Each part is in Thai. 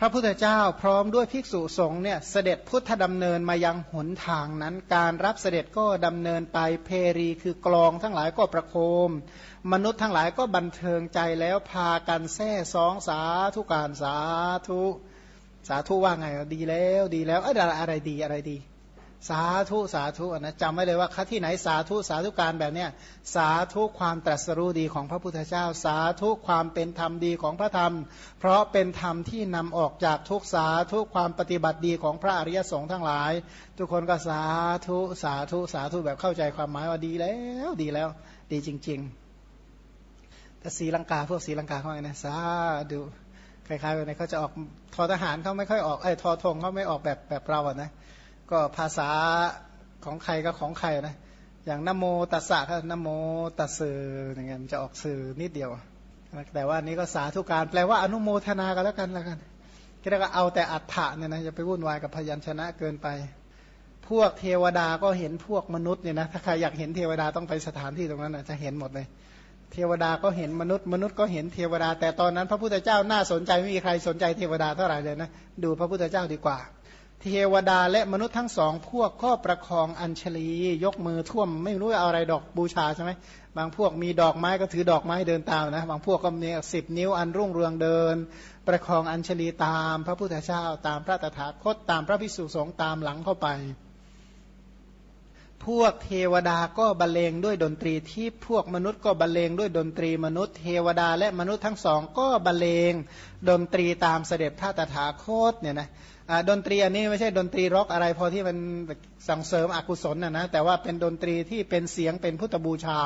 พระพุทธเจ้าพร้อมด้วยภิกษุสงฆ์เนี่ยเสด็จพุทธดำเนินมายังหนทางนั้น การรับเสด็จก็ดำเนินไปเพรีคือกลองทั้งหลายก็ประโคม มนุษย์ทั้งหลายก็บันเทิงใจแล้วพากันแซ่สองสาธุการสาธุ สาธุว่าไงดีแล้วดีแล้วอะไรอะไรดีอะไรดี สาธุสาธุนะจำไว้เลยว่าคัที่ไหนสาธุสาธุการแบบเนี้ยสาธุความตรัสรู้ดีของพระพุทธเจ้า สาธุความเป็นธรรมดีของพระธรรม เพราะเป็นธรรมที่นำออกจากทุกสาธุความปฏิบัติดีของพระอริยสงฆ์ทั้งหลาย ทุกคนก็สาธุสาธุสาธุแบบเข้าใจความหมายว่าดีแล้วดีแล้ว ดีจริงๆแต่สีลังกาพวกสีลังกาเขาไงนะสาดูคล้ายๆแบบนี้เขาจะออกทอทหารเขาไม่ค่อยออกไอ้ทอทงเขาไม่ออกแบบแบบเราอะนะ ก็ภาษาของใครก็ของใครนะ อย่างนโมตัสสะก็นโมตัสสืออย่างเงี้ยมันจะออกสื่อนิดเดียว แต่ว่านี้ก็สาธุการแปลว่าอนุโมทนากันแล้วกันแล้วกันก็เรียกว่าเอาแต่อัฏฐะเนี่ยนะจะไปวุ่นวายกับพยัญชนะเกินไป พวกเทวดาก็เห็นพวกมนุษย์เนี่ยนะถ้าใครอยากเห็นเทวดาต้องไปสถานที่ตรงนั้นนะจะเห็นหมดเลย เทวดาก็เห็นมนุษย์ มนุษย์ก็เห็นเทวดา แต่ตอนนั้น พระพุทธเจ้าน่าสนใจไม่มีใครสนใจเทวดาเท่าไหร่เลยนะดูพระพุทธเจ้าดีกว่า เทวดาและมนุษย์ทั้งสองพวกก็ประคองอัญชลี ยกมือท่วมไม่รู้เอาอะไรดอกบูชาใช่ไหมบางพวกมีดอกไม้ก็ถือดอกไม้เดินตามนะบางพวกก็มีสิบนิ้วอันรุ่งเรืองเดิน ประคองอัญชลีตามพระพุทธเจ้าตามพระตถาคตตามพระพิสุสงฆ์ตามหลังเข้าไป พวกเทวดาก็บรรเลงด้วยดนตรีที่พวกมนุษย์ก็บรรเลงด้วยดนตรีมนุษย์เทวดาและมนุษย์ทั้งสองก็บรรเลงดนตรีตามเสด็จพระตถาคตเนี่ยนะ ดนตรีอันนี้ไม่ใช่ดนตรีร็อกอะไรพอที่มันสั่งเสริมอกุศลนะนะแต่ว่าเป็นดนตรีที่เป็นเสียงเป็นพุทธบูชา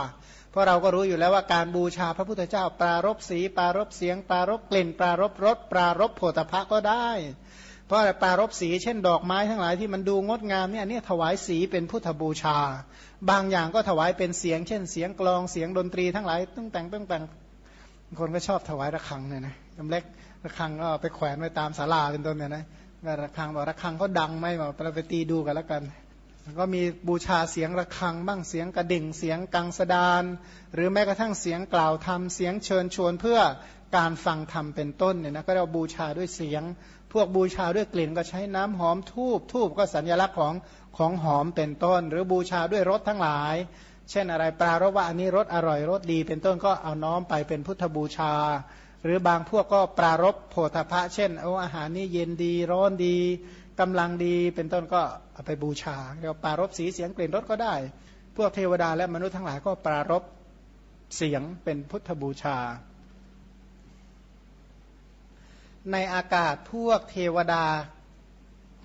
เพราะเราก็รู้อยู่แล้วว่าการบูชาพระพุทธเจ้า ปรารบสี ปรารบเสียง ปรารบกลิ่น ปรารบรสปรารบโผฏฐะก็ได้ เพราะปรารบสีเช่นดอกไม้ทั้งหลายที่มันดูงดงามเนี่ยนี่ถวายสีเป็นพุทธบูชา บางอย่างก็ถวายเป็นเสียง เช่น เสียงกลองเสียงดนตรีทั้งหลายต้องแต่งต้องแต่งคนก็ชอบถวายระฆังเนี่ยนะลำเล็กระฆังก็ไปแขวนไว้ตามศาลาเป็นต้นเนี่ยนะ ระฆังบอกระฆังเขาดังไหมบอกเราไปตีดูกันแล้วกันก็มีบูชาเสียงระฆังบ้างเสียงกระดิ่งเสียงกังสดาน หรือแม้กระทั่งเสียงกล่าวธรรมเสียงเชิญชวนเพื่อการฟังธรรมเป็นต้นเนี่ยนะก็เราบูชาด้วยเสียง พวกบูชาด้วยกลิ่นก็ใช้น้ำหอมทูบทูบก็สัญลักษณ์ของของหอมเป็นต้น หรือบูชาด้วยรสทั้งหลาย เช่นอะไรปลารว่าอันนี้รสอร่อยรสดีเป็นต้นก็เอาน้อมไปเป็นพุทธบูชา หรือบางพวกก็ปรารบโพธพะ เช่นโอ้อาหารนี่เย็นดีร้อนดีกำลังดีเป็นต้นก็เอาไปบูชาเรียกปรารบสีเสียงกลิ่นรสก็ได้ พวกเทวดาและมนุษย์ทั้งหลายก็ปรารบเสียงเป็นพุทธบูชา ในอากาศพวกเทวดา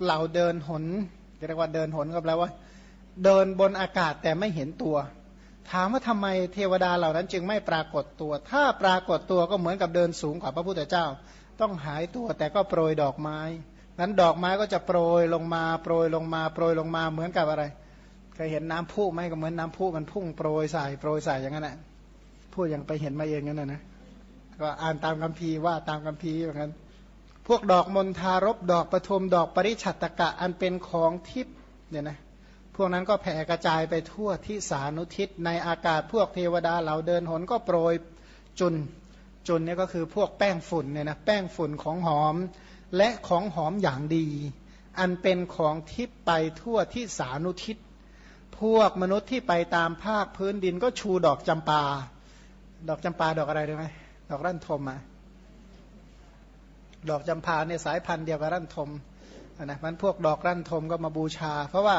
เหล่าเดินหนเรียกว่าเดินหนก็แปลว่า เดินบนอากาศแต่ไม่เห็นตัว ถามว่าทำไมเทวดาเหล่านั้นจึงไม่ปรากฏตัว ถ้าปรากฏตัวก็เหมือนกับเดินสูงกว่าพระพุทธเจ้า ต้องหายตัวแต่ก็โปรยดอกไม้นั้นดอกไม้ก็จะโปรยลงมาโปรยลงมาโปรยลงมาเหมือนกับอะไรเคยเห็นน้ำพุไหมก็เหมือนน้ำพุมันพุ่งโปรยใส่โปรยใส่อย่างนั้นแหละพูดยังไปเห็นมาเองนั่นนะนะก็อ่านตามคัมภีร์ว่าตามคัมภีร์อย่างนั้น พวกดอกมณฑารบดอกปทุมดอกปริชัตตกะอันเป็นของทิพย์เนี่ยนะ พวกนั้นก็แผ่กระจายไปทั่วที่สานุทิศในอากาศพวกเทวดาเหล่าเดินหนก็โปรยจุนจุนเนี่ยก็คือพวกแป้งฝุ่นเนี่ยนะแป้งฝุ่นของหอมและของหอมอย่างดี อันเป็นของทิพไปทั่วที่สานุทิศ พวกมนุษย์ที่ไปตามภาคพื้นดินก็ชูดอกจำปา ดอกจำปาดอกอะไรได้ไหมดอกรั่นทมอะดอกจำปาเนี่ยสายพันธุ์เดียวกับลั่นทมนะมันพวกดอกลั่นทมก็มาบูชา เพราะว่า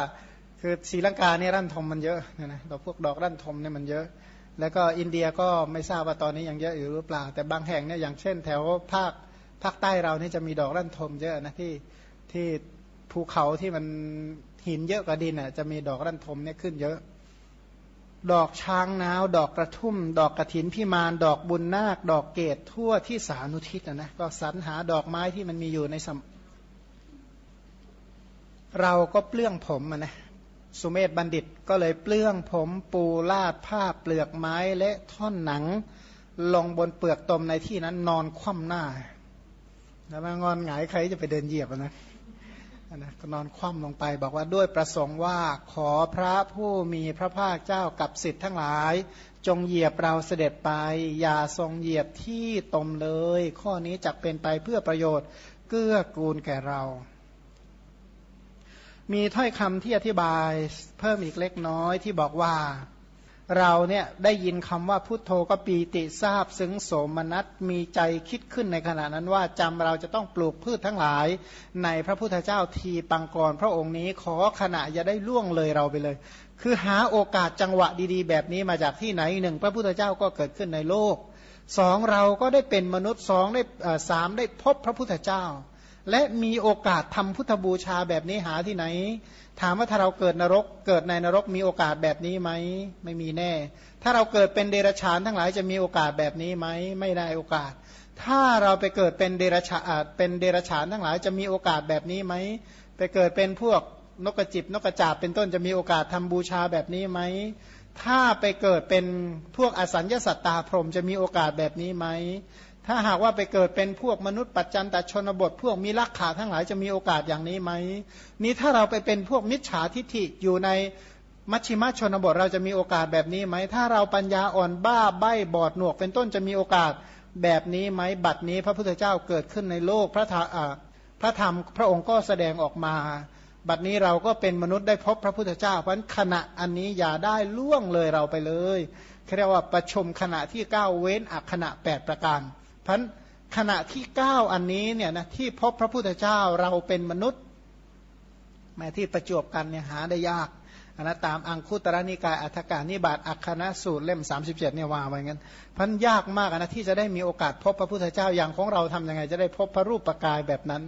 คือศรีลังกาเนี่ยลั่นทมมันเยอะนะนะดอกพวกดอกลั่นทมเนี่ยมันเยอะ แล้วก็อินเดียก็ไม่ทราบว่าตอนนี้ยังเยอะอยู่หรือเปล่า แต่บางแห่งเนี่ยอย่างเช่น แถวภาคภาคใต้เรานี่จะมีดอกลั่นทมเยอะนะที่ที่ภูเขาที่มันหินเยอะกว่าดินอะจะมีดอกลั่นทมเนี่ยขึ้นเยอะ ดอกช้างน้าวดอกกระทุ่ม ดอกกระถินพิมานดอกบุนนาค ดอกเกตทั่วที่สานุทิศนะนะก็สรรหาดอกไม้ที่มันมีอยู่ในสเราก็เปลื้องผมนะ สุเมธบัณฑิตก็เลยเปลื้องผมปูลาดผ้าเปลือกไม้และท่อนหนัง ลงบนเปลือกตมในที่นั้นนอนคว่ำหน้า แล้วมางอนหงายใครจะไปเดินเหยียบนะนะก็นอนคว่ำลงไปบอกว่าด้วยประสงค์ว่าขอพระผู้มีพระภาคเจ้ากับสิทธิ์ทั้งหลาย จงเหยียบเราเสด็จไป อย่าทรงเหยียบที่ตมเลย ข้อนี้จะเป็นไปเพื่อประโยชน์เกื้อกูลแก่เรา มีถ้อยคำที่อธิบายเพิ่มอีกเล็กน้อยที่บอกว่า เราเนี่ยได้ยินคำว่าพุทโธก็ปีติทราบซึ้งโสมนัสมีใจคิดขึ้นในขณะนั้นว่าจำเราจะต้องปลูกพืชทั้งหลาย ในพระพุทธเจ้าทีปังกร พระองค์นี้ขอขณะอย่าได้ล่วงเลยเราไปเลย คือหาโอกาสจังหวะดีๆ แบบนี้มาจากที่ไหนหนึ่งพระพุทธเจ้าก็เกิดขึ้นในโลกสองเราก็ได้เป็นมนุษย์สองได้สามได้พบพระพุทธเจ้า และมีโอกาสทำพุทธบูชาแบบนี้หาที่ไหน ถามว่าถ้าเราเกิดนรก เกิดในนรกมีโอกาสแบบนี้ไหมไม่มีแน่ ถ้าเราเกิดเป็นเดรัจฉานทั้งหลายจะมีโอกาสแบบนี้ไหมไม่ได้โอกาส ถ้าเราไปเกิดเป็นเดรัจฉานเป็นเดรัจฉานทั้งหลายจะมีโอกาสแบบนี้ไหมไปเกิดเป็นพวกนกกระจิบนกกระจาบเป็นต้นจะมีโอกาสทำบูชาแบบนี้ไหมถ้าไปเกิดเป็นพวกอสัญญาสัตตาพรมจะมีโอกาสแบบนี้ไหม ถ้าหากว่าไปเกิดเป็นพวกมนุษย์ปัจจันตชนบท พวกมีลักขาทั้งหลายจะมีโอกาสอย่างนี้ไหมนี้ถ้าเราไปเป็นพวกมิจฉาทิฐิอยู่ในมัชชิมชนบทเราจะมีโอกาสแบบนี้ไหม ถ้าเราปัญญาอ่อนบ้าใบ้บอดหนวก เป็นต้นจะมีโอกาสแบบนี้ไหมบัดนี้พระพุทธเจ้าเกิดขึ้นในโลกพระธรรมพระธรรมพระองค์ก็แสดงออกมา บัดนี้เราก็เป็นมนุษย์ได้พบพระพุทธเจ้าเพราะขณะอันนี้อย่าได้ล่วงเลยเราไปเลยเรียกว่าประชมขณะที่ก้าวเว้นอักขณะ 8 ประการ พันขณะที่เก้าอันนี้เนี่ยนะที่พบพระพุทธเจ้าเราเป็นมนุษย์แม้ที่ประจวบกันเนี่ยหาได้ยากอันนะตามอังคุตระนิกายอัฏฐกานิบาตอัคคณะสูตรเล่ม 37เนี่ยว่าไว้งั้นพันยากมากนะที่จะได้มีโอกาสพบพระพุทธเจ้าอย่างของเราทํำยังไง จะได้พบพระรูปปกายแบบนั้น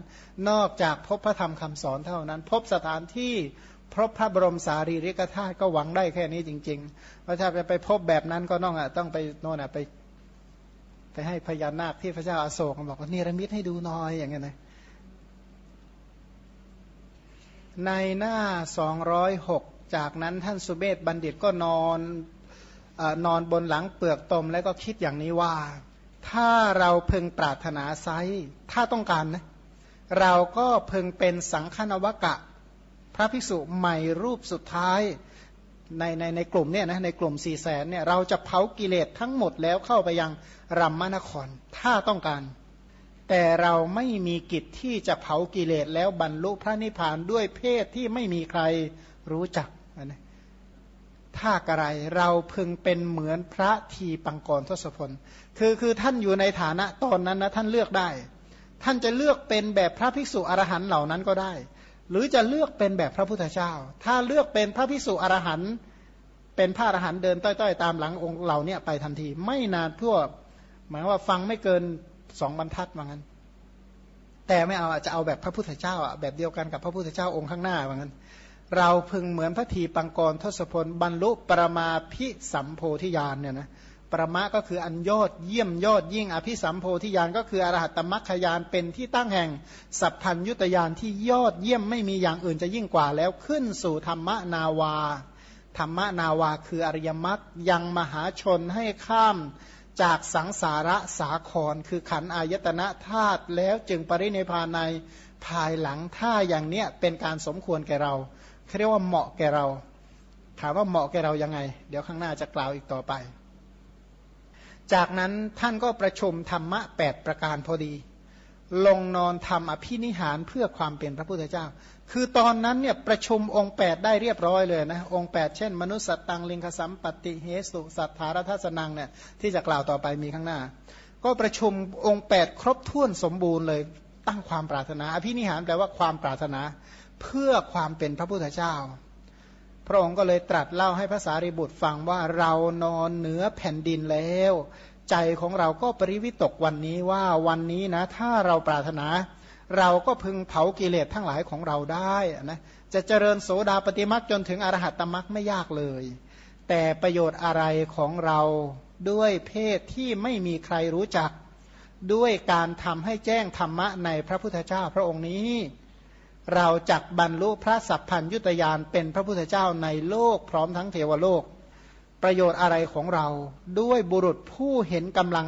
นอกจากพบพระธรรมคำสอนเท่านั้น พบสถานที่พบพระบรมสารีริกธาตุก็หวังได้แค่นี้จริงๆเพราะถ้าจะไปพบแบบนั้นก็ต้องอะต้องไปโน่นอะไป ไปให้พญานาคที่พระเจ้าอาโศกบอกว่าเนรมิตให้ดูน้อยอย่างเงี้ยนะในหน้า 206 จากนั้นท่านสุเบศบัณฑิตก็นอนอนอนบนหลังเปลือกตมแล้วก็คิดอย่างนี้ว่า ถ้าเราพึงปรารถนาไซถ้าต้องการนะเราก็พึงเป็นสังฆนวกะ พระภิกษุใหม่รูปสุดท้าย ในในในกลุ่มเนี่ยนะในกลุ่มสี่แสนเนี่ยเราจะเผากิเลสทั้งหมดแล้วเข้าไปยังรัมมนครถ้าต้องการ แต่เราไม่มีกิจที่จะเผากิเลสแล้วบรรลุพระนิพพานด้วยเพศที่ไม่มีใครรู้จักนะถ้ากระไรเราพึงเป็นเหมือนพระทีปังกรทศพล คือคือท่านอยู่ในฐานะตอนนั้นนะท่านเลือกได้ ท่านจะเลือกเป็นแบบพระภิกษุอรหันต์เหล่านั้นก็ได้ หรือจะเลือกเป็นแบบพระพุทธเจ้า ถ้าเลือกเป็นพระพิสุอรหันต์เป็นพระอรหันต์เดินต้อยๆ ตามหลังองค์เหล่านี้ไปทันที ไม่นานทั่วหมายว่าฟังไม่เกินสองบรรทัดว่างั้น แต่ไม่เอาจะเอาแบบพระพุทธเจ้าอะแบบเดียวกันกับพระพุทธเจ้าองค์ข้างหน้าว่างั้น เราพึงเหมือนพระทีปังกรทศพลบรรลุปรมาพิสัมโพธิญาณเนี่ยนะ ประมะก็คืออันยอดเยี่ยมยอดยิ่งอภิสัมโพธิญาณก็คืออรหัตตมัคคยานเป็นที่ตั้งแห่งสัพพัญยุตยานที่ยอดเยี่ยมไม่มีอย่างอื่นจะยิ่งกว่าแล้วขึ้นสู่ธรรมนาวา ธรรมนาวาคืออริยมรรคยังมหาชนให้ข้ามจากสังสาระสาคร คือขันอายตนะธาตุแล้วจึงปรินิพานในภายหลังถ้าอย่างเนี้ยเป็นการสมควรแก่เราเรียกว่าเหมาะแก่เรา ถามว่าเหมาะแก่เรายังไง เดี๋ยวข้างหน้าจะกล่าวอีกต่อไป จากนั้นท่านก็ประชุมธรรมะแปดประการพอดี ลงนอนทำอภินิหารเพื่อความเป็นพระพุทธเจ้า คือตอนนั้นเนี่ยประชุมองค์8ได้เรียบร้อยเลยนะองค์8เช่น มนุษย์สัตตังลิงคสัมปติเฮสุสัทธารทัศนังเนี่ยที่จะกล่าวต่อไปมีข้างหน้า ก็ประชุมองค์8ครบถ้วนสมบูรณ์เลยตั้งความปรารถนา อภินิหารแปลว่าความปรารถนาเพื่อความเป็นพระพุทธเจ้า พระองค์ก็เลยตรัสเล่าให้ภาษาริบุตรฟังว่าเรานอนเหนือแผ่นดินแล้ว ใจของเราก็ปริวิตกวันนี้ว่าวันนี้นะ ถ้าเราปรารถนา เราก็พึงเผากิเลสทั้งหลายของเราได้นะจะเจริญโสดาปฏิมักจนถึงอรหัตตมักไม่ยากเลย แต่ประโยชน์อะไรของเราด้วยเพศที่ไม่มีใครรู้จัก ด้วยการทำให้แจ้งธรรมะในพระพุทธเจ้าพระองค์นี้ เราจักบรรลุพระสัพพัญยุตยานเป็นพระพุทธเจ้าในโลกพร้อมทั้งเทวโลก ประโยชน์อะไรของเราด้วยบุรุษผู้เห็นกำลัง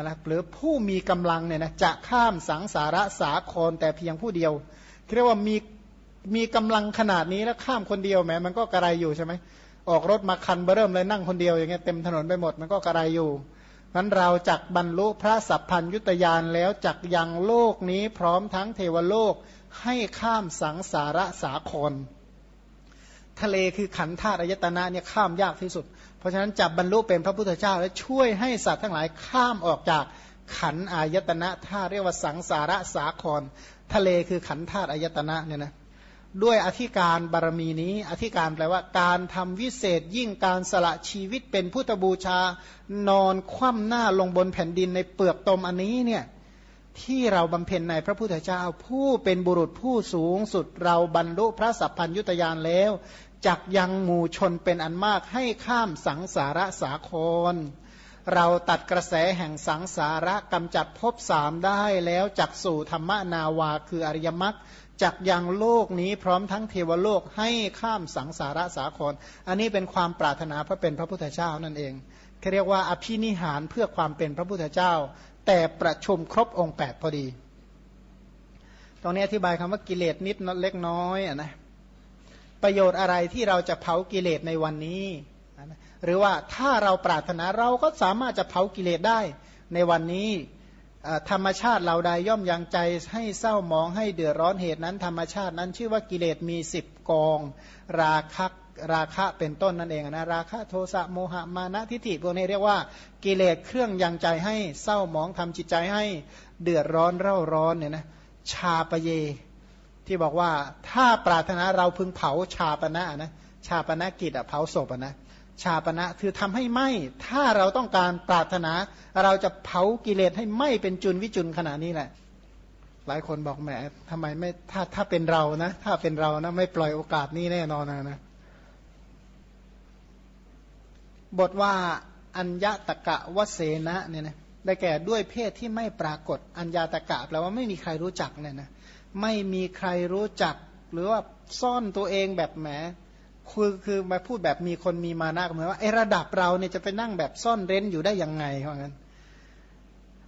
นะหรือผู้มีกำลังเนี่ยนะจะข้ามสังสาระสาครแต่เพียงผู้เดียวเรียกว่ามีมีกำลังขนาดนี้แล้วข้ามคนเดียวแม้มันก็กระไรอยู่ใช่ไหมออกรถมาคันเริ่มเลยนั่งคนเดียวอย่างเงี้ยเต็มถนนไปหมดมันก็กระไรอยู่ นั้นเราจักบรรลุพระสัพพัญยุตยานแล้วจักยังโลกนี้พร้อมทั้งเทวโลกให้ข้ามสังสาระสาคร ทะเลคือขันธาตุอายตนะเนี่ยข้ามยากที่สุด เพราะฉะนั้นจับบรรลุเป็นพระพุทธเจ้า และช่วยให้สัตว์ทั้งหลายข้ามออกจากขันอายตนะท่าเรียกว่าสังสาระสาคร ทะเลคือขันธาตุอายตนะเนี่ยนะ ด้วยอธิการบารมีนี้ อธิการแปลว่าการทำวิเศษยิ่งการสละชีวิตเป็นพุทธบูชา นอนคว่ำหน้าลงบนแผ่นดินในเปลือกตมอันนี้เนี่ยที่เราบำเพ็ญในพระพุทธเจ้า ผู้เป็นบุรุษผู้สูงสุดเราบรรลุพระสัพพัญยุตยานแล้วจักยังหมู่ชนเป็นอันมากให้ข้ามสังสาระสาคร เราตัดกระแสแห่งสังสาระกำจัดภพสามได้แล้วจักสู่ธรรมนาวาคืออริยมรรค จักยังโลกนี้พร้อมทั้งเทวโลกให้ข้ามสังสาระสาคร อันนี้เป็นความปรารถนาพระเป็นพระพุทธเจ้านั่นเองเขาเรียกว่าอภินิหารเพื่อความเป็นพระพุทธเจ้า แต่ประชุมครบองค์ 8 พอดี ตรงนี้อธิบายคำว่ากิเลสนิดเล็กน้อยอนะประโยชน์อะไรที่เราจะเผากิเลสในวันนี้ หรือว่าถ้าเราปรารถนาเราก็สามารถจะเผากิเลสได้ในวันนี้ ธรรมชาติเราใดย่อมยังใจให้เศร้ามองให้เดือดร้อนเหตุนั้น ธรรมชาตินั้นชื่อว่ากิเลสมีสิบกอง ราคะราคะเป็นต้นนั่นเองนะราคะโทสะโมหะมานะทิฏฐิพวกนี้เรียกว่ากิเลสเครื่องยังใจให้เศร้ามองทำจิตใจให้เดือดร้อนเร่าร้อนเนี่ยนะชาปเย ที่บอกว่าถ้าปรารถนาเราพึงเผาชาปณะนะชาปณะกิจอะเผาศพนะ ชาปณะคือทำให้ไหมถ้าเราต้องการปรารถนา เราจะเผากิเลสให้ไหมเป็นจุนวิจุนขนาดนี้แหละ หลายคนบอกแหมทำไมไม่ถ้าถ้าเป็นเรานะ ถ้าเป็นเรานะไม่ปล่อยโอกาสนี้แน่นอนนะนะบทว่าอัญญตกะวเสนะเนี่ยนะได้แก่ด้วยเพศที่ไม่ปรากฏอัญญาตกะแปลว่าไม่มีใครรู้จักเนี่ยนะไม่มีใครรู้จัก หรือว่าซ่อนตัวเองแบบแหม คือคือมาพูดแบบมีคนมีมานะเหมือนว่าไอระดับเราเนี่ยจะไปนั่งแบบซ่อนเร้นอยู่ได้ยังไงเพราะงั้น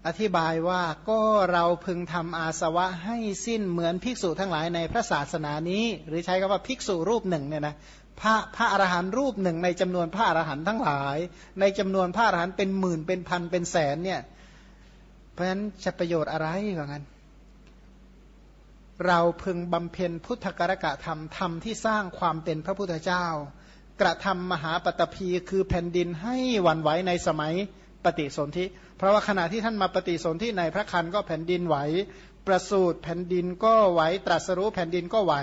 อธิบายว่าก็เราพึงทำอาสวะให้สิ้นเหมือนภิกษุทั้งหลายในพระศาสนานี้ หรือใช้คำว่าภิกษุรูปหนึ่งเนี่ยนะพระพระอรหันต์รูปหนึ่งในจำนวนพระอรหันต์ทั้งหลาย ในจำนวนพระอรหันต์เป็นหมื่นเป็นพันเป็นแสนเนี่ยเพราะฉะนั้นจะประโยชน์อะไรว่างั้น เราพึงบำเพ็ญพุทธกรกะธรรมธรรมที่สร้างความเป็นพระพุทธเจ้า กระทำมหาปตพีคือแผ่นดินให้วันไหวในสมัยปฏิสนธิ เพราะว่าขณะที่ท่านมาปฏิสนธิในพระคันก็แผ่นดินไหว ประสูตรแผ่นดินก็ไหว ตรัสรู้แผ่นดินก็ไหว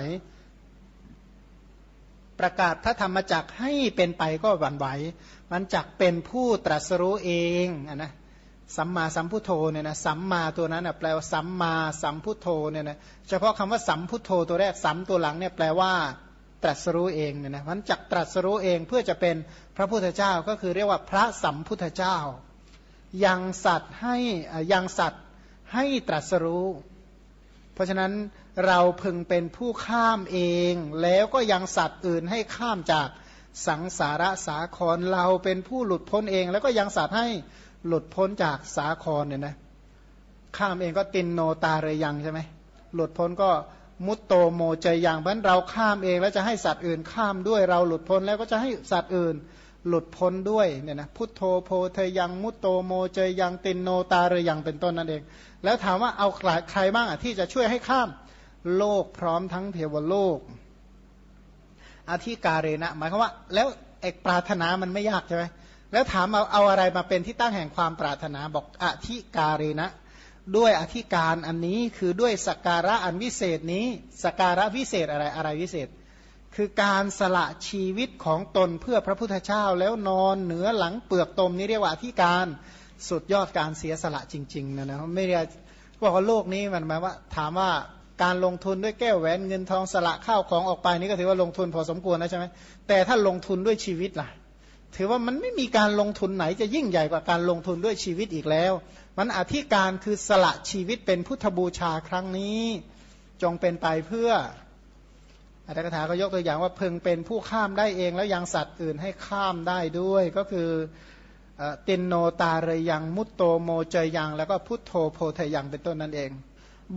ประกาศพระธรรมจักให้เป็นไปก็หวั่นไหว มันจักเป็นผู้ตรัสรู้เองนะ สัมมาสัมพุทโธเนี่ยนะสัมมาตัวนั้นแปลว่าสัมมาสัมพุทโธเนี่ยนะเฉพาะคำว่าสัมพุทโธตัวแรกสัมตัวหลังเนี่ยแปลว่าตรัสรู้เองเนี่ยนะมันจักตรัสรู้เองเพื่อจะเป็นพระพุทธเจ้าก็คือเรียกว่าพระสัมพุทธเจ้ายังสัตว์ให้ยังสัตว์ให้ตรัสรู้ เพราะฉะนั้นเราพึงเป็นผู้ข้ามเอง แล้วก็ยังสัตว์อื่นให้ข้ามจากสังสารสาครเราเป็นผู้หลุดพ้นเอง แล้วก็ยังสัตว์ให้ หลุดพ้นจากสาครเนี่ยนะข้ามเองก็ติณโณ ตาเรยยังใช่ไหมหลุดพ้นก็มุตโตโมเจยยังเพราะเราข้ามเองแล้วจะให้สัตว์อื่นข้ามด้วยเราหลุดพ้นแล้วก็จะให้สัตว์อื่นหลุดพ้นด้วยเนี่ยนะพุทโธโพเธยยังมุตโตโมเจยยังติณโณ ตาเรยยังเป็นต้นนั่นเอง แล้วถามว่าเอาใครบ้างอะที่จะช่วยให้ข้ามโลกพร้อมทั้งเทวโลกอธิการเรนะหมายความว่า แล้วเอกปรารถนามันไม่ยากใช่ไหม แล้วถามเอาเอาอะไรมาเป็นที่ตั้งแห่งความปรารถนาบอกอธิการีนะ ด้วยอธิการอันนี้คือด้วยสการะอันวิเศษนี้สการะวิเศษอะไรอะไรวิเศษ คือการสละชีวิตของตนเพื่อพระพุทธเจ้าแล้วนอนเหนือหลังเปลือกตมนี้เรียกว่าอธิการสุดยอดการเสียสละจริงๆนะนะไม่ได้บอกว่าโลกนี้มันหมายว่า ถามว่าการลงทุนด้วยแก้วแหวนเงินทองสละข้าวของออกไปนี่ก็ถือว่าลงทุนพอสมควรนะใช่ไหมแต่ถ้าลงทุนด้วยชีวิตล่ะ ถือว่ามันไม่มีการลงทุนไหนจะยิ่งใหญ่กว่าการลงทุนด้วยชีวิตอีกแล้ว มันอธิการคือสละชีวิตเป็นพุทธบูชาครั้งนี้ จงเป็นไปเพื่ออัตถกถาก็ยกตัวอย่างว่าเพึงเป็นผู้ข้ามได้เองแล้วยังสัตว์อื่นให้ข้ามได้ด้วย ก็คือตินโนตาเรยังมุตโตโมเจยังแล้วก็พุทโธโพเทยังเป็นต้นนั่นเอง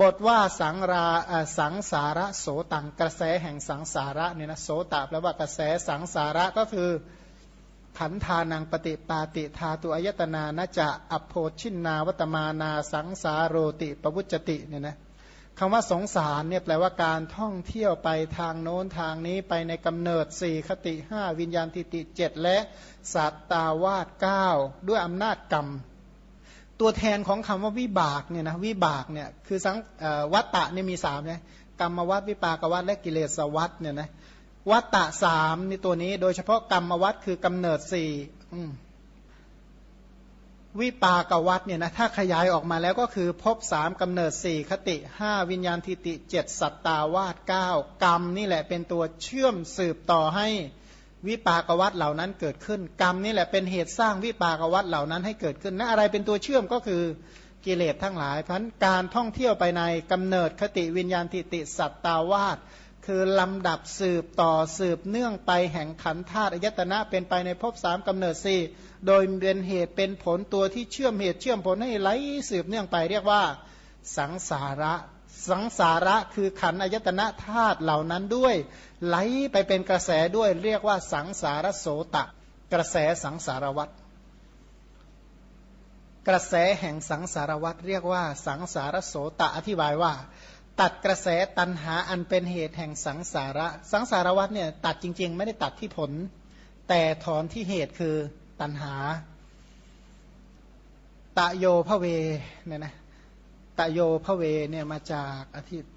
บทว่าสังราสังสาระโสตังกระแสแห่งสังสาระเนี่ยนะโสตแปลว่ากระแสสังสาระก็คือ ขันธานังปฏิปาติธาตุอายตนานะจะอโพชินนาวัตมานาสังสาโรติปวุจติเนี่ยนะคำว่าสงสารเนี่ยแปลว่าการท่องเที่ยวไปทางโน้นทางนี้ไปในกำเนิดสี่คติห้าวิญญาณทิติเจ็ดและสัตตาวาสเก้าด้วยอำนาจกรรม ตัวแทนของคำว่าวิบากเนี่ยนะวิบากเนี่ยคือสังวัตตะเนี่ยมีสามนะกรรมวัตวิปากวัตและกิเลสวัตเนี่ยนะ วัตตะสามในตัวนี้ โดยเฉพาะกรรมวัตคือกำเนิดสี่วิปากวัตเนี่ยนะถ้าขยายออกมาแล้วก็คือพบสามกำเนิดสี่คติห้าวิญญาณทิติเจ็ดสัตตาวาสเก้ากรรมนี่แหละเป็นตัวเชื่อมสืบต่อให้วิปากวัตเหล่านั้นเกิดขึ้น กรรมนี่แหละเป็นเหตุสร้างวิปากวัตเหล่านั้นให้เกิดขึ้นนะอะไรเป็นตัวเชื่อมก็คือกิเลสทั้งหลายพันการท่องเที่ยวไปในกำเนิดคติวิญญาณทิติสัตตาวาส คือลำดับสืบต่อสืบเนื่องไปแห่งขันธาตุอายตนะเป็นไปในภพสามกำเนิดสี่โดยเป็นเหตุเป็นผลตัวที่เชื่อมเหตุเชื่อมผลให้ไหลสืบเนื่องไปเรียกว่า สังสาระสังสาระคือขันอายตนะธาตุเหล่านั้นด้วย ไหลไปเป็นกระแสด้วยเรียกว่าสังสารโสตะ กระแสสังสารวัตรกระแสแห่งสังสารวัตรเรียกว่า สังสารโสตะอธิบายว่า ตัดกระแสตันหาอันเป็นเหตุแห่งสังสาระ สังสารวัฏเนี่ยตัดจริง ๆ ไม่ได้ตัดที่ผล แต่ถอนที่เหตุคือตันหา ตะโยพระเวเนี่ยนะตะโยพระเวเนี่ยมาจากอาทิตย์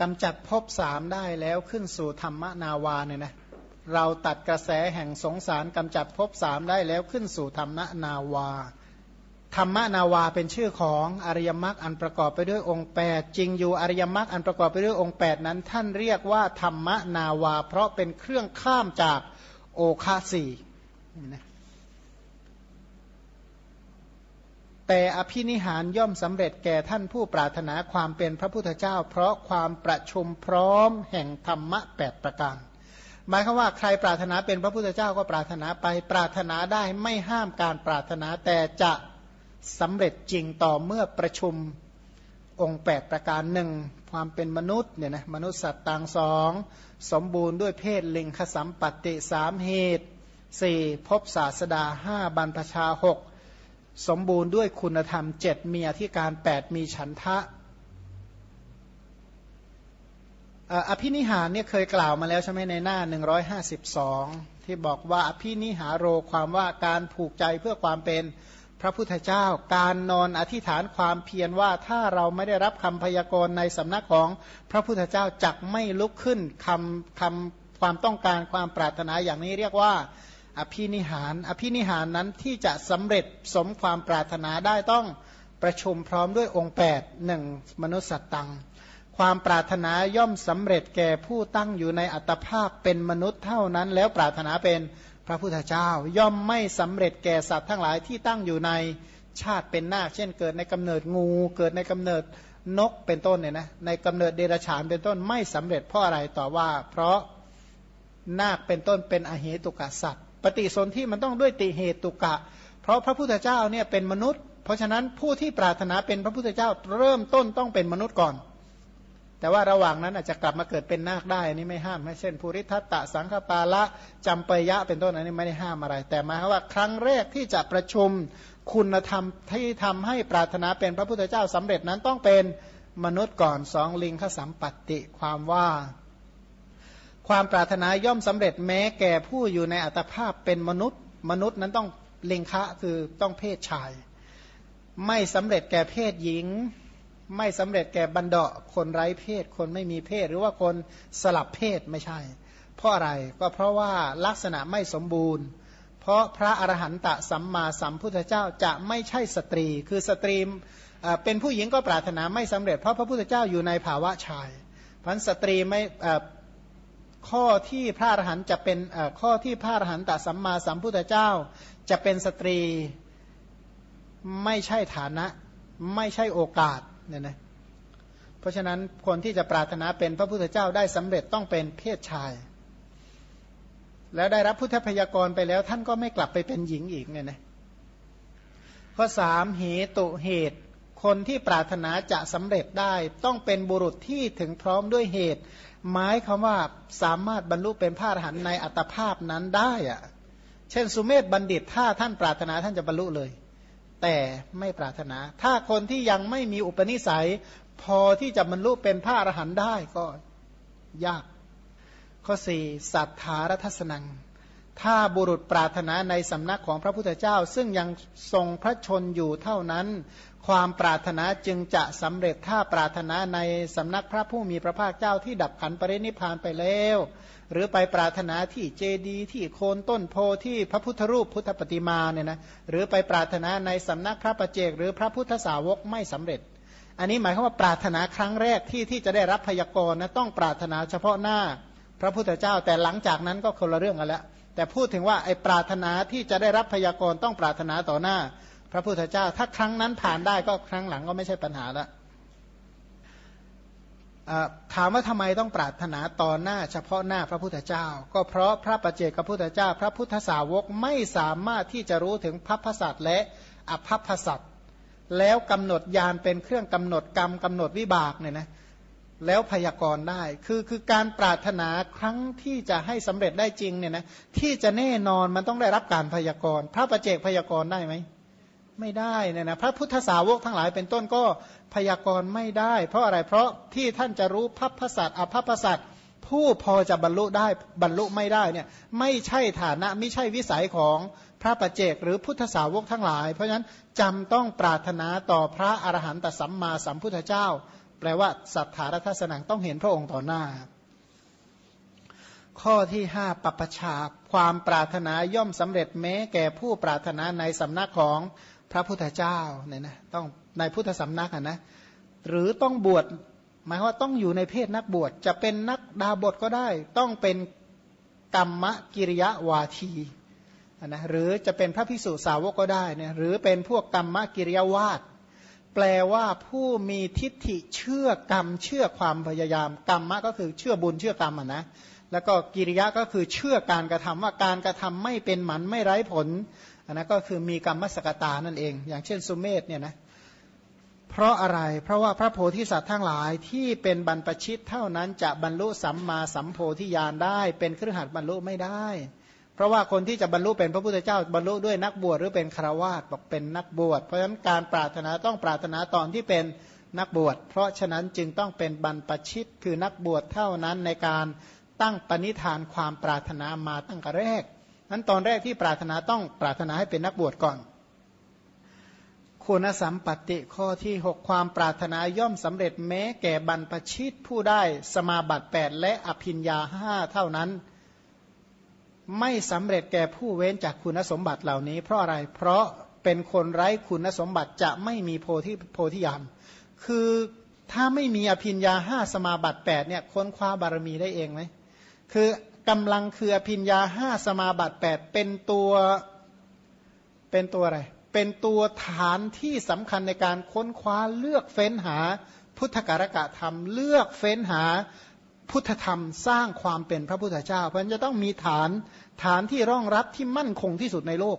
กำจัดภพสามได้แล้วขึ้นสู่ธรรมนาวาเนี่ยนะเราตัดกระแสแห่งสงสารกำจัดภพสามได้แล้วขึ้นสู่ธรรมนาวา ธรรมนาวาเป็นชื่อของอริยมรรคอันประกอบไปด้วยองค์ 8 จริงอยู่อริยมรรคอันประกอบไปด้วยองค์ 8 นั้น ท่านเรียกว่าธรรมนาวา เพราะเป็นเครื่องข้ามจากโอคาสีแต่อภินิหารย่อมสำเร็จแก่ท่านผู้ปรารถนาความเป็นพระพุทธเจ้า เพราะความประชุมพร้อมแห่งธรรมะแปดประการหมายคือว่าใครปรารถนาเป็นพระพุทธเจ้าก็ปรารถนาไปปรารถนาได้ไม่ห้ามการปรารถนาแต่จะ สำเร็จจริงต่อเมื่อประชุมองค์ 8 ประการหนึ่งความเป็นมนุษย์เนี่ยนะมนุษย์สัตว์ต่างสองสมบูรณ์ด้วยเพศลิงขสัมปัติสามเหตุสี่พบศาสดาห้าบรรพชาหกสมบูรณ์ด้วยคุณธรรมเจ็ดมีอธิการแปดมีฉันทะอภินิหารเนี่ยเคยกล่าวมาแล้วใช่ไหมในหน้า 152 ที่บอกว่าอภินิหารโรความว่าการผูกใจเพื่อความเป็น ระพุทธเจ้าการนอนอธิษฐานความเพียรว่าถ้าเราไม่ได้รับคำพยากรณ์ในสำนักของพระพุทธเจ้าจักไม่ลุกขึ้นคำคำความต้องการความปรารถนาอย่างนี้เรียกว่า อภินิหาร อภินิหารนั้นที่จะสำเร็จสมความปรารถนาได้ต้องประชุมพร้อมด้วยองค์8หนึ่งมนุษย์สัตตัง ความปรารถนาย่อมสำเร็จแก่ผู้ตั้งอยู่ในอัตภาพเป็นมนุษย์เท่านั้น แล้วปรารถนาเป็น พระพุทธเจ้าย่อมไม่สำเร็จแก่สัตว์ทั้งหลายที่ตั้งอยู่ในชาติเป็นนาคเช่นเกิดในกำเนิดงู เกิดในกำเนิดนกเป็นต้นเนี่ยนะในกำเนิดเดรัจฉานเป็นต้นไม่สำเร็จเพราะอะไรต่อว่า เพราะนาคเป็นต้นเป็นอเหตุกะสัตว์ ปฏิสนธิมันต้องด้วยติเหตุกะ เพราะพระพุทธเจ้าเนี่ยเป็นมนุษย์ เพราะฉะนั้นผู้ที่ปรารถนาเป็นพระพุทธเจ้าเริ่มต้นต้องเป็นมนุษย์ก่อน แต่ว่าระหว่างนั้นอาจจะกลับมาเกิดเป็นนาคได้อันนี้ไม่ห้ามเช่นภูริทัตตะสังฆปาละจำปยะเป็นต้นอันนี้ไม่ได้ห้ามอะไร แต่หมายว่าครั้งแรกที่จะประชุมคุณธรรมที่ทำให้ปรารถนาเป็นพระพุทธเจ้าสำเร็จนั้นต้องเป็นมนุษย์ก่อนสองลิงขสัมปัติความว่า ความปรารถนาย่อมสำเร็จแม้แก่ผู้อยู่ในอัตภาพเป็นมนุษย์ มนุษย์นั้นต้องลิงคะคือต้องเพศชาย ไม่สำเร็จแก่เพศหญิง ไม่สำเร็จแก่บรรดาคนไร้เพศ คนไม่มีเพศ หรือว่าคนสลับเพศไม่ใช่ เพราะอะไรก็เพราะว่าลักษณะไม่สมบูรณ์ เพราะพระอรหันตสัมมาสัมพุทธเจ้าจะไม่ใช่สตรี คือสตรีเป็นผู้หญิงก็ปรารถนาไม่สำเร็จ เพราะพระพุทธเจ้าอยู่ในภาวะชายพันสตรีไม่ข้อที่พระอรหันต์จะเป็นข้อที่พระอรหันตสัมมาสัมพุทธเจ้า จะเป็นสตรีไม่ใช่ฐานะ ไม่ใช่โอกาส เนี่ยนะเพราะฉะนั้นคนที่จะปรารถนาเป็นพระพุทธเจ้าได้สำเร็จต้องเป็นเพศชาย แล้วได้รับพุทธพยากรไปแล้ว ท่านก็ไม่กลับไปเป็นหญิงอีกเนี่ยนะข้อสามเหตุเหตุคนที่ปรารถนาจะสำเร็จได้ ต้องเป็นบุรุษที่ถึงพร้อมด้วยเหตุ หมายคำว่าสามารถบรรลุเป็นพระอรหันต์ในอัตภาพนั้นได้อะเช่นสุเมธบัณฑิตถ้าท่านปรารถนาท่านจะบรรลุเลย แต่ไม่ปรารถนา ถ้าคนที่ยังไม่มีอุปนิสัย พอที่จะบรรลุเป็นพระอรหันต์ได้ก็ยาก ข้อสี่สัทธารทัศนัง ถ้าบุรุษปรารถนาในสำนักของพระพุทธเจ้า ซึ่งยังทรงพระชนอยู่เท่านั้น ความปรารถนาจึงจะสำเร็จถ้าปรารถนาในสำนักพระผู้มีพระภาคเจ้าที่ดับขันปรินิพานไปแล้ว หรือไปปรารถนาที่เจดีย์ที่โคนต้นโพที่พระพุทธรูปพุทธปฏิมาเนี่ยนะหรือไปปรารถนาในสำนักพระประเจก หรือพระพุทธสาวกไม่สำเร็จ อันนี้หมายความว่าปรารถนาครั้งแรกที่ที่จะได้รับพยากรณ์นะต้องปรารถนาเฉพาะหน้า พระพุทธเจ้าแต่หลังจากนั้นก็คนละเรื่องกันแล้ว แต่พูดถึงว่าไอ้ปรารถนาที่จะได้รับพยากรณ์ต้องปรารถนาต่อหน้า พระพุทธเจ้า ถ้าครั้งนั้นผ่านได้ก็ครั้งหลังก็ไม่ใช่ปัญหาละถามว่าทำไมต้องปรารถนาต่อหน้า เฉพาะหน้าพระพุทธเจ้า ก็เพราะพระประเจกพระพุทธเจ้า พระพุทธสาวกไม่สามารถที่จะรู้ถึงพัพพสัตและอภัพพสัตแล้วกำหนดยานเป็นเครื่องกำหนดกรรมกำหนดวิบากเนี่ยนะ แล้วพยากรณ์ได้ คือคือการปรารถนาครั้งที่จะให้สำเร็จได้จริงเนี่ยนะที่จะแน่นอนมันต้องได้รับการพยากรณ์ พระประเจกพยากรณ์ได้ไหมไม่ได้เนี่ยนะพระพุทธสาวกทั้งหลายเป็นต้นก็พยากรณ์ไม่ได้ เพราะอะไรเพราะที่ท่านจะรู้พัพพสัตอภัพพสัตผู้พอจะบรรลุได้บรรลุไม่ได้เนี่ยไม่ใช่ฐานะไม่ใช่วิสัยของพระประเจกหรือพุทธสาวกทั้งหลาย เพราะฉะนั้นจำต้องปรารถนาต่อพระอรหันตสัมมาสัมพุทธเจ้า แปลว่าสัทธารทัศนังต้องเห็นพระองค์ต่อหน้า ข้อที่ห้าปปชาความปรารถนาย่อมสำเร็จแม้แก่ผู้ปรารถนาในสำนักของพระพุทธเจ้าเนี่ยนะต้องในพุทธสำนักนะหรือต้องบวชหมายว่าต้องอยู่ในเพศนักบวชจะเป็นนักดาบทก็ได้ ต้องเป็นกรรมกิริยาวาทีนะหรือจะเป็นพระพิสุสาวกก็ได้เนี่ยหรือเป็นพวกกรรมกิริยาวาท แปลว่าผู้มีทิฏฐิเชื่อกรรม เชื่อความพยายามกรรมะก็คือเชื่อบุญเชื่อกรรมอะนะแล้วก็กิริยะก็คือเชื่อการกระทำว่าการกระทำไม่เป็นหมันไม่ไร้ผลอันนั้นก็คือมีกรรมสกตานั่นเอง อย่างเช่นสุเมธเนี่ยนะเพราะอะไรเพราะว่าพระโพธิสัตว์ทั้งหลายที่เป็นบรรพชิตเท่านั้นจะบรรลุสัมมาสัมโพธิญาณได้ เป็นเครือขัดบรรลุไม่ได้ พราะว่าคนที่จะบรรลุเป็นพระพุทธเจ้าบรรลุด้วยนักบวชหรือเป็นคารวาสบอกเป็นนักบวชเพราะฉะนั้นการปรารถนาต้องปรารถนาตอนที่เป็นนักบวช เพราะฉะนั้นจึงต้องเป็นบรรพชิตคือนักบวชเท่านั้นในการตั้งปณิธานความปรารถนามาตั้งแต่แรกนั้นตอนแรกที่ปรารถนาต้องปรารถนาให้เป็นนักบวชก่อน คุณสัมปติข้อที่ 6 ความปรารถนาย่อมสำเร็จแม้แก่บรรพชิตผู้ได้สมาบัติ8และอภิญญาห้าเท่านั้น ไม่สำเร็จแก่ผู้เว้นจากคุณสมบัติเหล่านี้ เพราะอะไรเพราะเป็นคนไร้คุณสมบัติจะไม่มีโพธิโพธิญาณคือถ้าไม่มีอภิญญาห้าสมาบัติแปดเนี่ยค้นคว้าบารมีได้เองไหมคือกำลังคืออภิญญาห้าสมาบัติแปดเป็นตัวเป็นตัวอะไร เป็นตัวฐานที่สำคัญในการค้นคว้าเลือกเฟ้นหาพุทธการกะธรรม เลือกเฟ้นหา พุทธธรรมสร้างความเป็นพระพุทธเจ้า เพราะฉะนั้นจะต้องมีฐานฐานที่รองรับที่มั่นคงที่สุดในโลก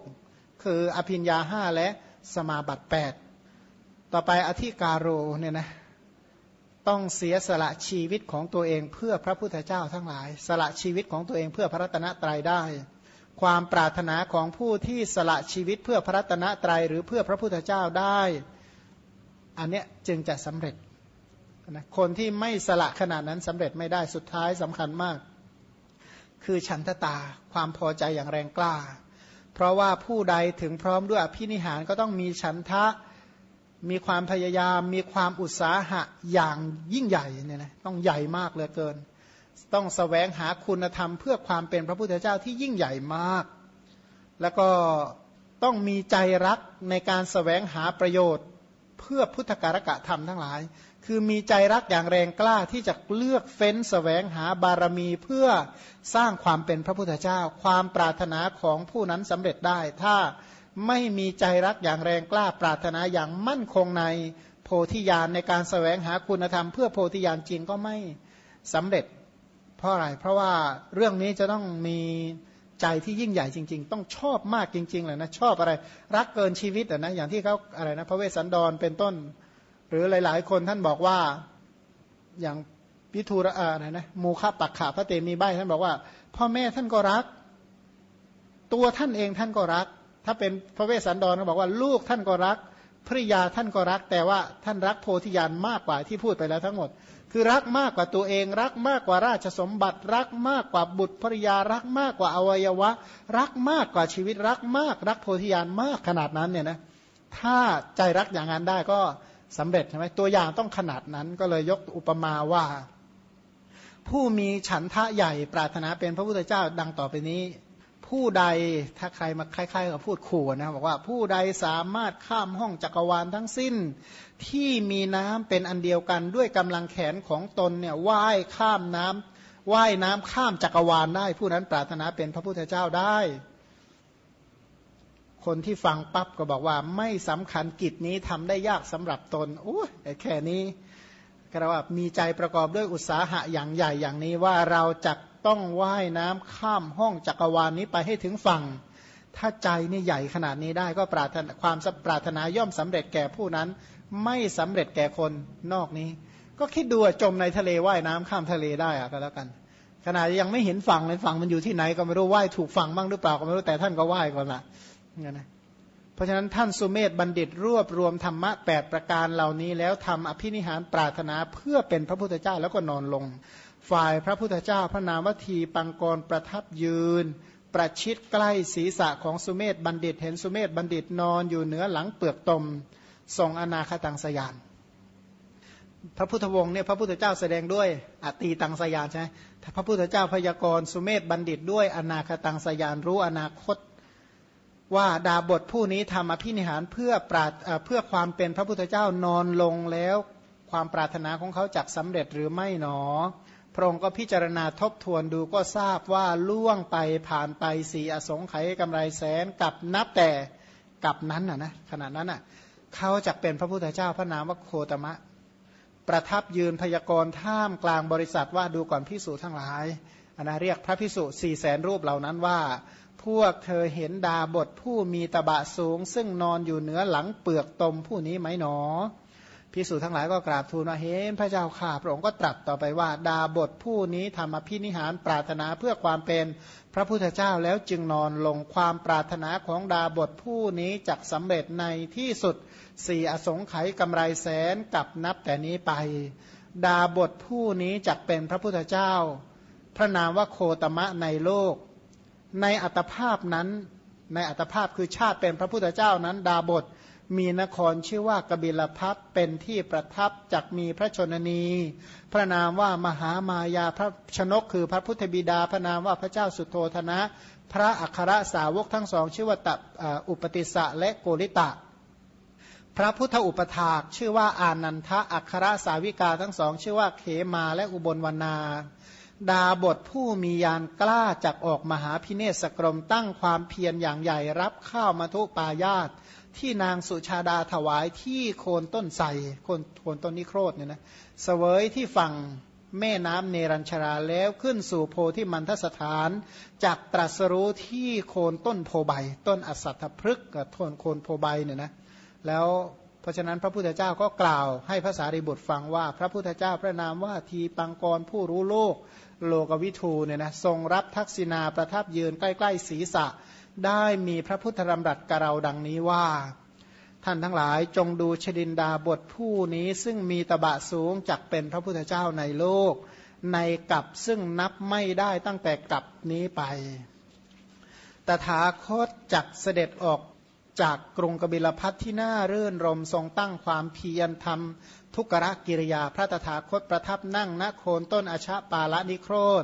คืออภิญญาห้าและสมาบัติ 8 ต่อไปอธิการโรเนี่ยนะต้องเสียสละชีวิตของตัวเองเพื่อพระพุทธเจ้าทั้งหลาย สละชีวิตของตัวเองเพื่อพระรัตนตรัยได้ ความปรารถนาของผู้ที่สละชีวิตเพื่อพระรัตนตรัยหรือเพื่อพระพุทธเจ้าได้ อันเนี้ยจึงจะสำเร็จ นะคนที่ไม่สละขนาดนั้นสำเร็จไม่ได้สุดท้ายสำคัญมาก คือฉันทตาความพอใจอย่างแรงกล้า เพราะว่าผู้ใดถึงพร้อมด้วยอภินิหารก็ต้องมีฉันทะมีความพยายามมีความอุตสาหะอย่างยิ่งใหญ่เนี่ยนะต้องใหญ่มากเหลือเกิน ต้องสแสวงหาคุณธรรมเพื่อความเป็นพระพุทธเจ้าที่ยิ่งใหญ่มาก แล้วก็ต้องมีใจรักในการสแสวงหาประโยชน์ เพื่อพุทธการกะธรรมทั้งหลาย คือมีใจรักอย่างแรงกล้าที่จะเลือกเฟ้นสแสวงหาบารมีเพื่อสร้างความเป็นพระพุทธเจ้า ความปรารถนาของผู้นั้นสำเร็จได้ ถ้าไม่มีใจรักอย่างแรงกล้าปรารถนาอย่างมั่นคงในโพธิญาณในการสแสวงหาคุณธรรมเพื่อโพธิญาณจริงก็ไม่สำเร็จ เพราะอะไร เพราะว่าเรื่องนี้จะต้องมีใจที่ยิ่งใหญ่จริง ๆ ต้องชอบมากจริงๆเลยนะชอบอะไร รักเกินชีวิตอะนะอย่างที่เขาอะไรนะพระเวสสันดรเป็นต้น หรือหลาย ๆ คนท่านบอกว่าอย่างพิทูระอะไรนะมูคปักขาพระเตมีใบท่านบอกว่า พ่อแม่ท่านก็รัก ตัวท่านเองท่านก็รัก ถ้าเป็นพระเวสสันดรก็บอกว่าลูกท่านก็รักภริยาท่านก็รัก แต่ว่าท่านรักโพธิญาณมากกว่าที่พูดไปแล้วทั้งหมด คือรักมากกว่าตัวเอง รักมากกว่าราชสมบัติ รักมากกว่าบุตรภริยารักมากกว่าอวัยวะ รักมากกว่าชีวิตรักมาก รักโพธิญาณมากขนาดนั้นเนี่ยนะถ้าใจรักอย่างนั้นได้ก็ สำเร็จใช่ไหมตัวอย่างต้องขนาดนั้นก็เลยยกอุปมาว่า ผู้มีฉันทะใหญ่ปรารถนาเป็นพระพุทธเจ้าดังต่อไปนี้ ผู้ใดถ้าใครมาคล้ายๆกับพูดขู่นะบอกว่าผู้ใดสามารถข้ามห้องจักรวาลทั้งสิ้น ที่มีน้ำเป็นอันเดียวกันด้วยกำลังแขนของตนเนี่ยว่ายข้ามน้ำว่ายน้ำข้ามจักรวาลได้ ผู้นั้นปรารถนาเป็นพระพุทธเจ้าได้ คนที่ฟังปั๊บก็บอกว่าไม่สำคัญกิจนี้ทำได้ยากสำหรับตนโอ้ยแค่นี้ก็ว่ามีใจประกอบด้วยอุตสาหะอย่างใหญ่อย่างนี้ว่าเราจะต้องว่ายน้ำข้ามห้องจักรวาลนนี้ไปให้ถึงฝั่ง ถ้าใจนี่ใหญ่ขนาดนี้ได้ก็ปรารถนาความปรารถนาย่อมสำเร็จแก่ผู้นั้น ไม่สำเร็จแก่คนนอกนี้ ก็คิดดูจมในทะเลว่ายน้ำข้ามทะเลได้อะก็แล้วกัน ขนาดยังไม่เห็นฝั่งเลยฝั่งมันอยู่ที่ไหนก็ไม่รู้ว่ายถูกฝั่งบ้างหรือเปล่าก็ไม่รู้แต่ท่านก็ว่ายก่อนละ เนี่ยนะเพราะฉะนั้นท่านสุเมธบัณฑิตรวบรวมธรรมะแปดประการเหล่านี้ แล้วทำอภินิหารปรารถนาเพื่อเป็นพระพุทธเจ้าแล้วก็นอนลง ฝ่ายพระพุทธเจ้าพระนามวทีปังกรประทับยืน ประชิดใกล้ศีรษะของสุเมธบัณฑิต เห็นสุเมธบัณฑิตนอนอยู่เหนือหลังเปลือกตมทรงอนาคตังสยาน พระพุทธวงศ์เนี่ยพระพุทธเจ้าแสดงด้วยอตีตังสยานใช่ไหมพระพุทธเจ้าพยากรณ์สุเมธบัณฑิตด้วยอนาคตังสยานรู้อนาคต ว่าดาบทผู้นี้ทำอภินิหารเพื่อปราเพื่อความเป็นพระพุทธเจ้านอนลงแล้ว ความปรารถนาของเขาจักสำเร็จหรือไม่หนอ พระองค์ก็พิจารณาทบทวนดูก็ทราบว่าล่วงไปผ่านไปสีอสงไขยกำไรแสนกับนับแต่กับนั้นน่ะนะขณะนั้นน่ะเขาจะเป็นพระพุทธเจ้าพระนามว่าโคตมะ ประทับยืนพยากรณ์ท่ามกลางบริษัทว่าดูก่อนพิสูจทั้งหลายอันนะเรียกพระพิสุสี่แสนรูปเหล่านั้นว่า พวกเธอเห็นดาบทผู้มีตบะสูง ซึ่งนอนอยู่เหนือหลังเปลือกตมผู้นี้ไหมหนอพิสูจทั้งหลายก็กราบทูลว่าเห็นพระเจ้าข่าพระองค์ก็ตรัสต่อไปว่า ดาบทผู้นี้ทำอภินิหารปรารถนาเพื่อความเป็นพระพุทธเจ้าแล้วจึงนอนลงความปรารถนาของดาบทผู้นี้จักสำเร็จในที่สุดสี่อสงไขยกำไรแสนกับนับแต่นี้ไป ดาบทผู้นี้จักเป็นพระพุทธเจ้า พระนามว่าโคตมะในโลก ในอัตภาพนั้น ในอัตภาพคือชาติเป็นพระพุทธเจ้านั้น ดาบทมีนครชื่อว่ากบิลพัทเป็นที่ประทับจักมีพระชนนี พระนามว่ามหามายาพระชนกคือพระพุทธบิดา พระนามว่าพระเจ้าสุโธธนะ พระอัครสาวกทั้งสองชื่อว่าตอุปติสะและโกริตะ พระพุทธอุปถากชื่อว่าอานันทะอัครสาวิกาทั้งสอง ชื่อว่าเขมาและอุบลวรรณา ดาบทผู้มียานกล้าจักออกมหาพิเนศกรมตั้งความเพียรอย่างใหญ่รับข้าวมาทุปายาต ที่นางสุชาดาถวายที่โคนต้นไทรโคนโคนต้นนิโครธเนี่ยนะเสวยที่ฝั่งแม่น้ำเนรัญชราแล้วขึ้นสู่โพธิมันทสถานจากตรัสรู้ที่โคนต้นโพใบ ต้นอสัตถพฤกษ์กับต้นโคนโพใบเนี่ยนะแล้วเพราะฉะนั้นพระพุทธเจ้าก็กล่าวให้ภาษาริบุตรฟังว่า พระพุทธเจ้าพระนามว่าทีปังกรผู้รู้โลก โลกวิทูเนี่ยนะทรงรับทักษิณาประทับยืนใกล้ๆศีรษะ ได้มีพระพุทธธรรมรัตกับเราดังนี้ว่า ท่านทั้งหลายจงดูชดินดาบทผู้นี้ซึ่งมีตบะสูงจักเป็นพระพุทธเจ้าในโลก ในกับซึ่งนับไม่ได้ตั้งแต่กับนี้ไป ตถาคตจักเสด็จออก จากกรุงกบิลพัทที่น่าเรื่นรมทรงตั้งความเพียรทำทุกรกิริยาพระตถาคตประทับนั่งณโคนต้นอชะปาละนิโครธ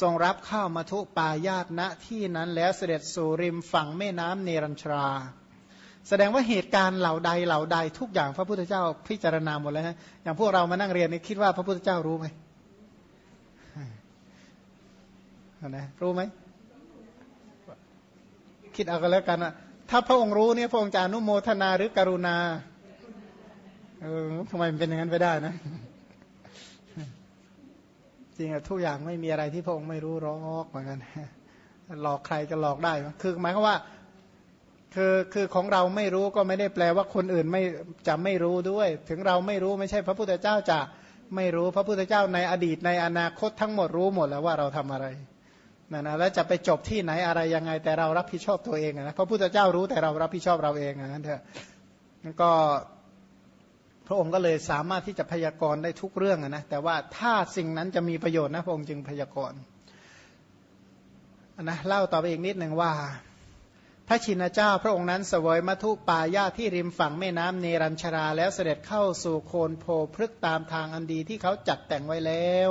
ทรงรับข้าวมาทุปายาตณที่นั้นแล้วเสด็จสู่ริมฝั่งแม่น้ำเนรัญชรา แสดงว่าเหตุการณ์เหล่าใดเหล่าใดทุกอย่างพระพุทธเจ้าพิจารณาหมดแล้วฮะอย่างพวกเรามานั่งเรียนนี่คิดว่าพระพุทธเจ้ารู้ไหมนะรู้ไหมคิดเอากันแล้วกันอะ ถ้าพระองค์รู้เนี่ยพระองค์จะนุโมทนาหรือกรุณาเออทำไมมันเป็นอย่างนั้นไปได้นะ จริงอะทุกอย่างไม่มีอะไรที่พระองค์ไม่รู้รอกเหมือนกันหลอกใครจะหลอกได้ คือหมายความว่าคือคือของเราไม่รู้ก็ไม่ได้แปลว่าคนอื่นไม่จะไม่รู้ด้วย ถึงเราไม่รู้ไม่ใช่ พระพุทธเจ้าจะไม่รู้พระพุทธเจ้าในอดีตในอนาคตทั้งหมดรู้หมดแล้วว่าเราทำอะไร นะนะแล้วจะไปจบที่ไหนอะไรยังไงแต่เรารับผิดชอบตัวเองนะพระพุทธเจ้ารู้แต่เรารับผิดชอบเราเองนะเถอะนั่นก็พระองค์ก็เลยสามารถที่จะพยากรณ์ได้ทุกเรื่องนะแต่ว่าถ้าสิ่งนั้นจะมีประโยชน์นะพระองค์จึงพยากรณ์นะเล่าต่อไปอีกนิดหนึ่งว่า พระชินเจ้าพระองค์นั้นเสวยมัทุปายาที่ริมฝั่งแม่น้ำเนรัญชรา แล้วเสด็จเข้าสู่โคนโพพฤกตามทางอันดีที่เขาจัดแต่งไว้แล้ว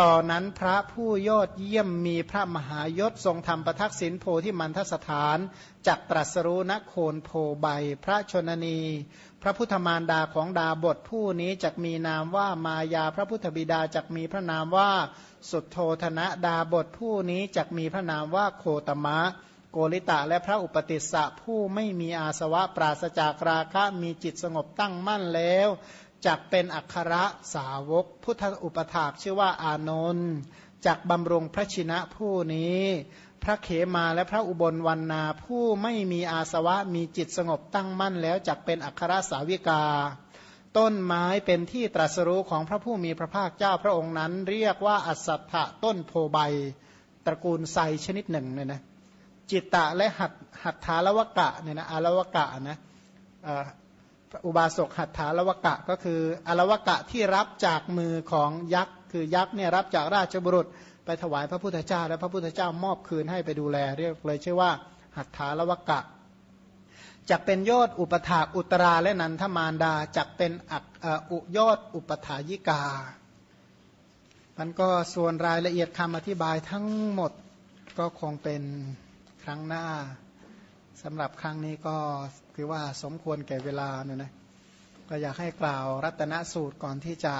ต่อนนั้นพระผู้ยอดเยี่ยมมีพระมหายศทรงธรรมประทักษิณโพที่มันทสถานจักตรัสรู้ณโคนโพใบ พระชนนี พระพุทธมารดาของดาบทผู้นี้จักมีนามว่ามายาพระพุทธบิดาจักมีพระนามว่าสุดโทธนะดาบทผู้นี้จักมีพระนามว่าโคตมะโกริตะและพระอุปติสสะผู้ไม่มีอาสวะปราศจากราคะมีจิตสงบตั้งมั่นแล้ว จักเป็นอัครสาวก พุทธอุปถากชื่อว่าอานนท์จักบำรงพระชินะผู้นี้ พระเขมาและพระอุบลวันนาผู้ไม่มีอาสวะมีจิตสงบตั้งมั่นแล้วจักเป็นอัครสาวิกา ต้นไม้เป็นที่ตรัสรู้ของพระผู้มีพระภาคเจ้าพระองค์นั้น เรียกว่าอัศถะต้นโพใบ ตระกูลไซชนิดหนึ่งเนี่ยนะจิตตะและหัตหัตถาลวกะเนี่ยนะอารวกะนะ อุบาสกหัตถาลวกะก็คืออลวกะที่รับจากมือของยักษ์คือยักษ์เนี่ยรับจากราชบุรุษไปถวายพระพุทธเจ้า และพระพุทธเจ้ามอบคืนให้ไปดูแล เรียกเลยชื่อว่า หัตถาลวกะจะเป็นยอดอุปถาอุตราและนันทมารดาจะเป็นอักอุยอดอุปถายิกา มันก็ส่วนรายละเอียดคำอธิบายทั้งหมดก็คงเป็นครั้งหน้าสำหรับครั้งนี้ก็ คือว่าสมควรแก่เวลาเนี่ยนะก็อยากให้กล่าวรัตนสูตรก่อนที่จะ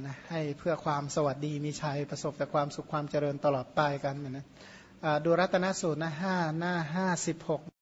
นะให้เพื่อความสวัสดีมีชัยประสบแต่ความสุขความเจริญตลอดไปกันนะดูรัตนสูตรนะห้าหน้าห้าสิบหก